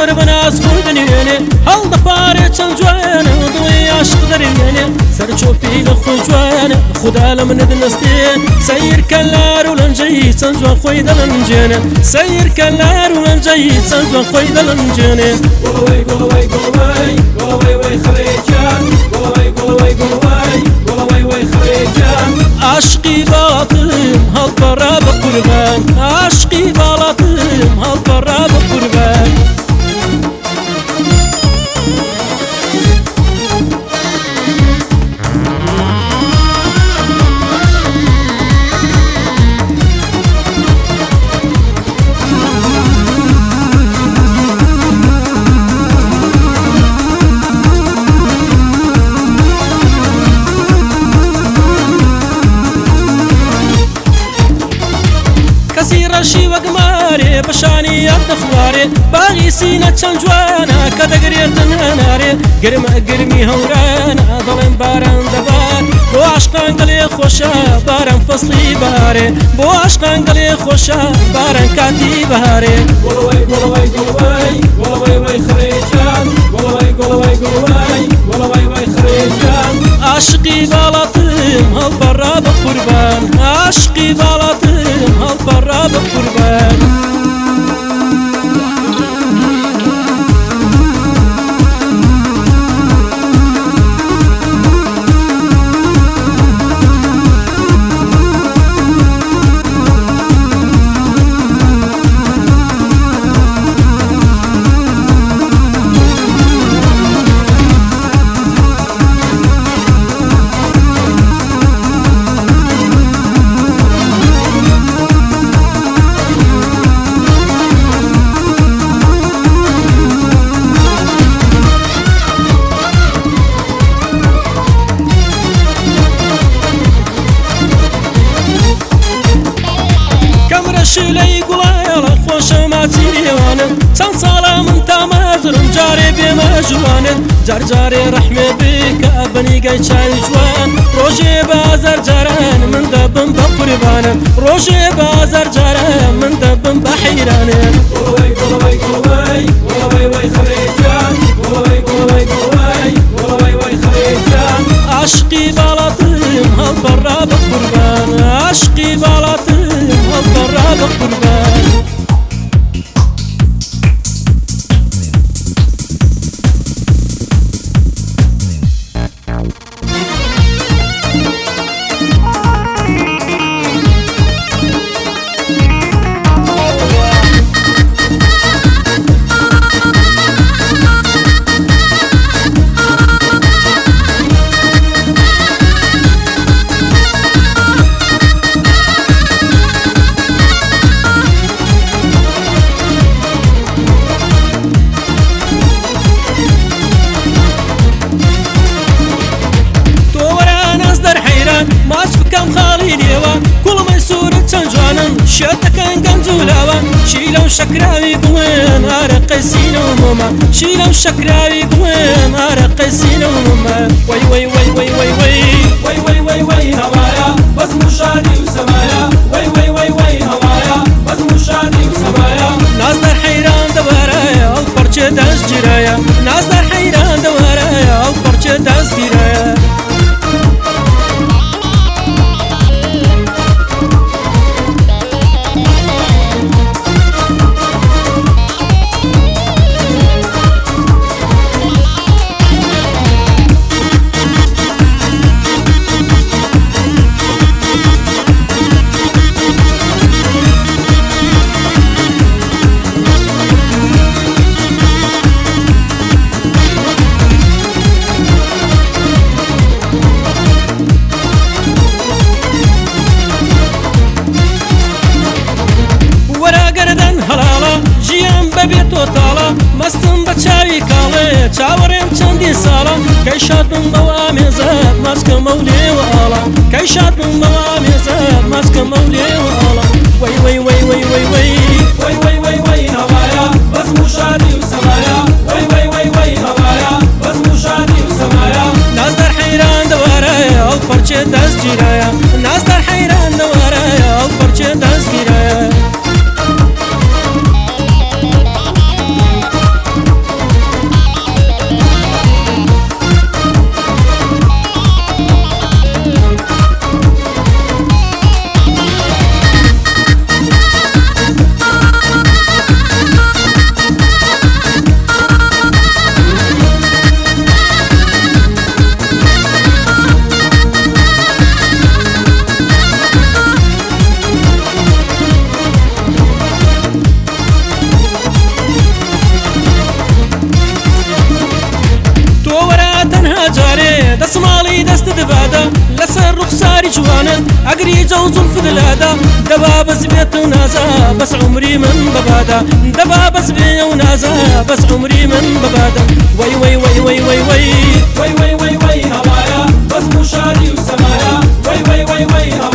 زۆر بەناز خۆی دەنوێنێ هەڵ دەپارێ چەند جوانە دڵی عاشق دەرێنێ. سەر چۆپی لە خۆی جوانە خدا لە منت نستێ سەیرکە لار و لەنجەی چەند جوان خۆی دەلەنجێنێ. سەیرکە لار و لەنجەی چەند جوان خۆی دەلەنجێنێ. گۆڵەوەی گۆڵەوەی گۆڵەوەی گۆڵەوەی وەی خەڵێکیان. گۆڵەوەی گۆڵەوەی گۆڵەوەی گۆڵەوەی وەی خەڵێکیان. عاشقی باڵاتم هەڵپەڕا بە قوربان. عاشقی باڵاتم هەڵپەڕا دەخوارێ باغی سینە چەند جوانە کە دەگرێتن هەنارێ گرمە گرمی هەورانە دەڵێن باران دەبات. بۆ عشقان گەڵێ خۆشە باران فەسلی بارێ بۆ عشقان گەڵێ خۆشە باران کاتی بەهارێ گۆڵەوەی گۆڵەوەی گۆڵەوەی گۆڵەوەی وەی خەڵێکیان گۆڵەوەی گۆڵەوەی گۆڵەوەی گۆڵەوەی وەی خەڵێکیان عاشقی باڵاتم هەڵپەڕا بە قوربان جوانه. چند سالا من تا مزرم جاری جار ژوانێ رحم بیک ابنی بنیگەی چای جوان. ڕۆژێ بازار جاران من دبم با قوربانم ڕۆژێ بازار جارە من دەبم با حیران. شیلە و شەکراوی بڵێن ئارە قەسینە و مۆمە شیلە و شەکراوی بڵێن ئارە قەسینە و مۆمە وەی وەی وەی وەی وەی وەی وەی وەی وەی وەی هەوایە بەس bebê totala Mastında çavi kalı Çavarem çandi sala. Kayşatın bava mezat Maskı mavli vala Kayşatın bava mezat Maskı mavli جو زلف دلادا دبا بس بيت ونازا بس عمري من ببادا دبا بس بي ونازا بس عمري من ببادا وي وي وي وي وي وي وي وي وي وي هوايا بس مشاري وسمايا وي وي وي وي هوايا